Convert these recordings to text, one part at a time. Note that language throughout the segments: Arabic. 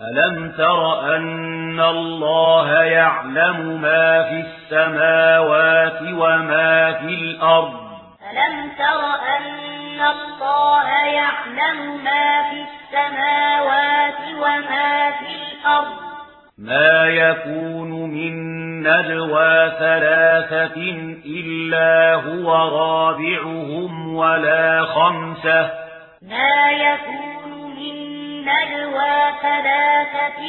ألم تر أن الله يعلم ما في السماوات وما في الأرض؟ ألم تر أن الله يعلم ما في السماوات وما في الأرض؟ ما يكون من نجوى ثلاثة إلا هو رابعهم ولا خمسة. ما يكون من النجوى ثلاثة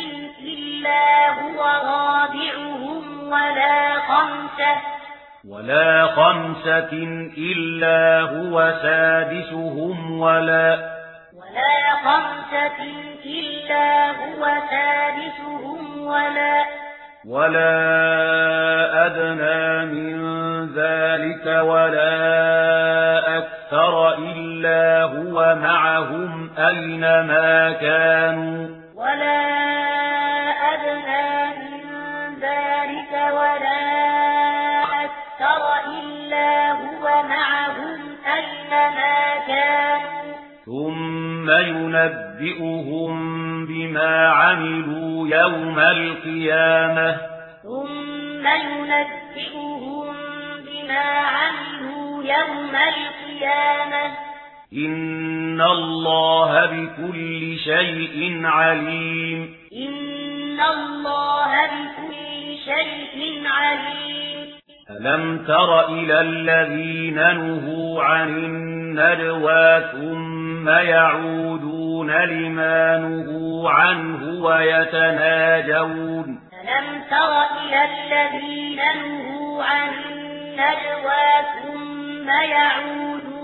إلا هو رابعهم ولا خمسة ولا خمسة إلا هو سادسهم ولا ولا خمسة إلا هو سادسهم ولا ولا أدنى من ذلك ولا معهم أينما كانوا؟ ولا أدنى من ذلك ولا أكثر إلا هو معهم أينما كانوا. ثم ينبئهم بما عملوا يوم القيامة. ثم ينبئهم بما عملوا يوم القيامة. إن الله بكل شيء عليم إن الله بكل شيء عليم ألم تر إلى الذين نهوا عن النجوى ثم يعودون لما نهوا عنه ويتناجون ألم تر إلى الذين نهوا عن النجوى ثم يعودون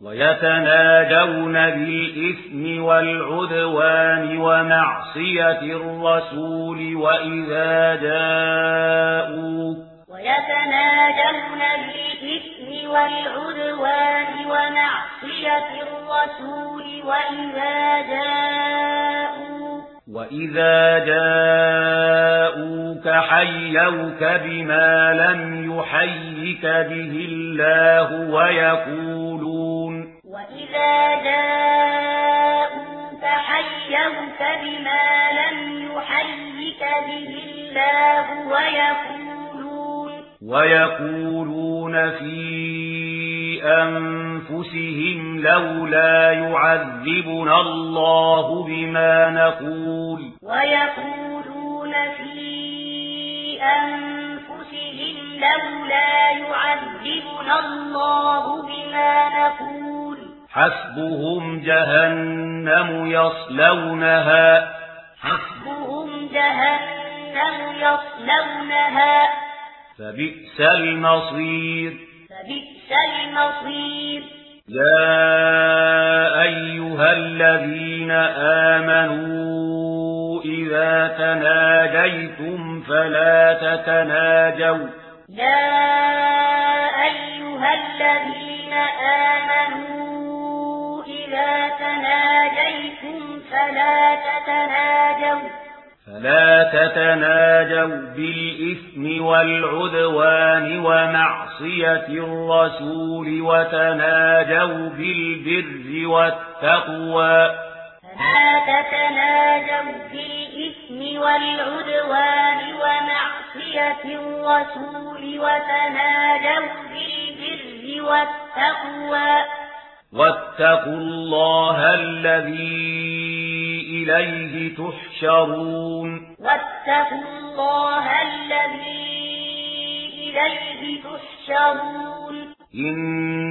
وَيَتَنَاجَوْنَ بِالْإِثْمِ وَالْعُدْوَانِ ومعصية الرَّسُولِ وَإِذَا جَاءُوا وَيَتَنَاجَوْنَ بِالْإِثْمِ وَالْعُدْوَانِ ومعصية الرَّسُولِ وَإِذَا جَاءُوا وَإِذَا جَاءُوا فحيوك بما لم يحيك به الله ويقولون. وإذا جاءوك حيوك بما لم يحيك به الله ويقولون. ويقولون في أنفسهم لولا يعذبنا الله بما نقول. ويقولون في بأنفسهم لولا يعذبنا الله بما نقول حسبهم جهنم يصلونها حسبهم جهنم يصلونها فبئس المصير فبئس المصير يا أيها الذين آمنوا إذا تناجيتم فلا تتناجوا يا أيها الذين آمنوا إذا تناجيتم فلا تتناجوا فلا تتناجوا بالإثم والعدوان ومعصية الرسول وتناجوا بالبر والتقوى فلا تتناجوا بالإثم والعدوان ومعصية الرسول وتنادوا بالبر والتقوى. واتقوا الله الذي إليه تحشرون. واتقوا الله الذي إليه تحشرون.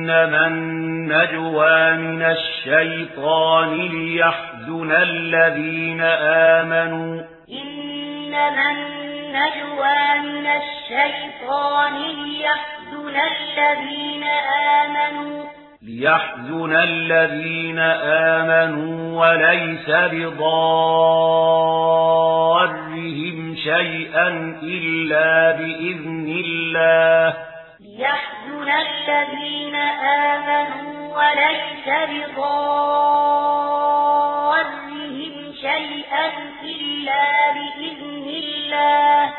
إنما النجوى من الشيطان ليحزن الذين آمنوا. إنما النجوى من الشيطان ليحزن الذين آمنوا. ليحزن الذين آمنوا وليس بضارهم شيئا إلا بإذن الله. من الذين آمنوا وليس بضارهم شيئا إلا بإذن الله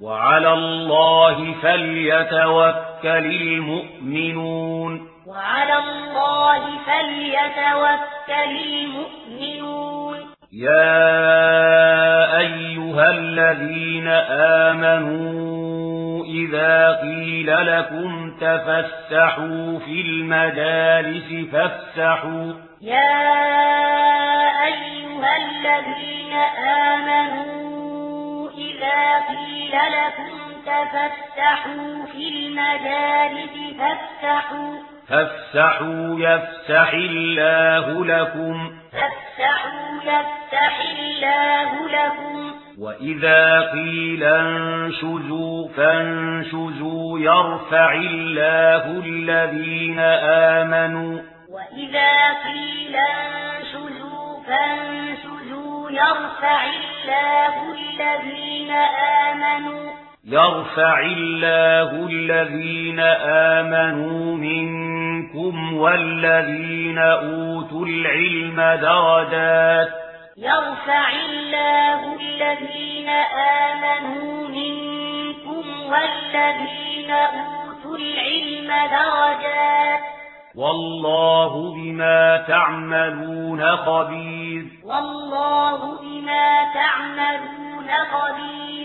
وعلى الله فليتوكل المؤمنون وعلى الله فليتوكل المؤمنون يا أيها الذين آمنون إِذَا قِيلَ لَكُمْ تَفَسَّحُوا فِي الْمَجَالِسِ فَافْسَحُوا يَا أَيُّهَا الَّذِينَ آمَنُوا إِذَا قِيلَ لَكُمْ تَفَسَّحُوا فِي الْمَجَالِسِ فَافْسَحُوا فَافْسَحُوا يَفْسَحِ اللَّهُ لَكُمْ فَافْسَحُوا يَفْسَحِ اللَّهُ لَكُمْ وَإِذَا قِيلَ انشُزُوا فَانشُزُوا يَرْفَعِ اللَّهُ الَّذِينَ آمَنُوا وَإِذَا قِيلَ انشُزُوا فَانشُزُوا يَرْفَعِ اللَّهُ الَّذِينَ آمَنُوا يَرْفَعِ اللَّهُ الَّذِينَ آمَنُوا مِنكُمْ وَالَّذِينَ أُوتُوا الْعِلْمَ دَرَجَاتٍ يرفع الله الذين آمنوا منكم والذين أوتوا العلم درجات. والله بما تعملون خبير. والله بما تعملون خبير.